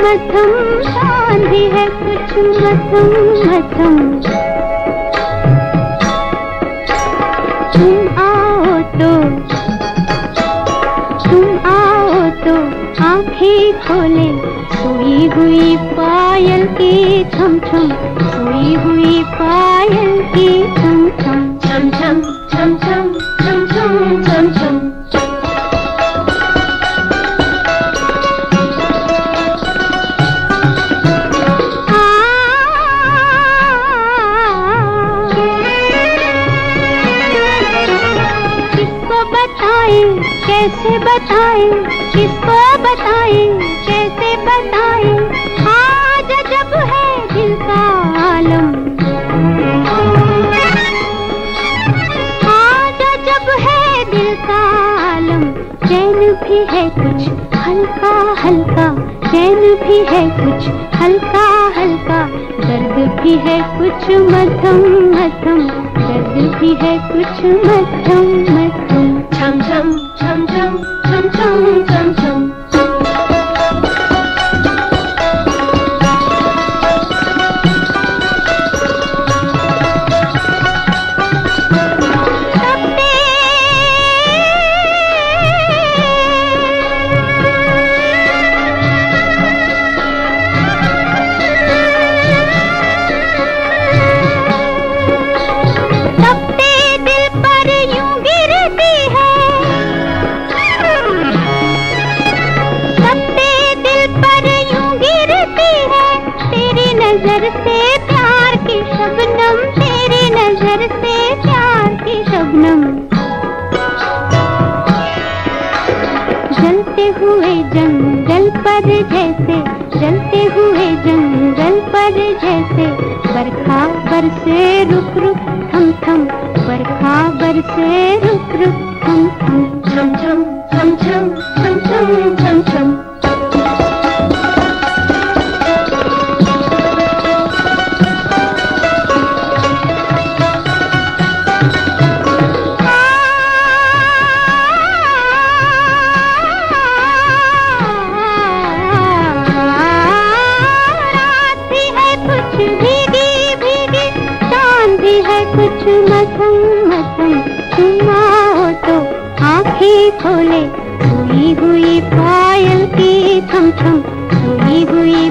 मथम भी है कुछ मथम मथम तुम आओ तो तुम आओ तो आँखें खोले। सोई हुई पायल की छम छम सोई हुई पायल की छम छम छम छम कैसे बताए किसको बताए कैसे बताए, आज जब है दिल का आलम। आज जब है दिल का आलम। चैन भी है कुछ हल्का हल्का, चैन भी है कुछ हल्का हल्का, दर्द भी है कुछ मध्यम मध्यम, दर्द भी है कुछ मध्यम मध्यम। छम छम नज़र से प्यार की शबनम तेरी नज़र से प्यार की शबनम जलते हुए जंगल पर जैसे जलते हुए जंगल पर जैसे बरखा बरसे रुक रुक थम थम बरखा बरसे रुक रुक थम थम छम छम छम छम छम छम मथम मथम सुनाओ तो आँखें खोले सोई हुई पायल की थम थम सोई हुई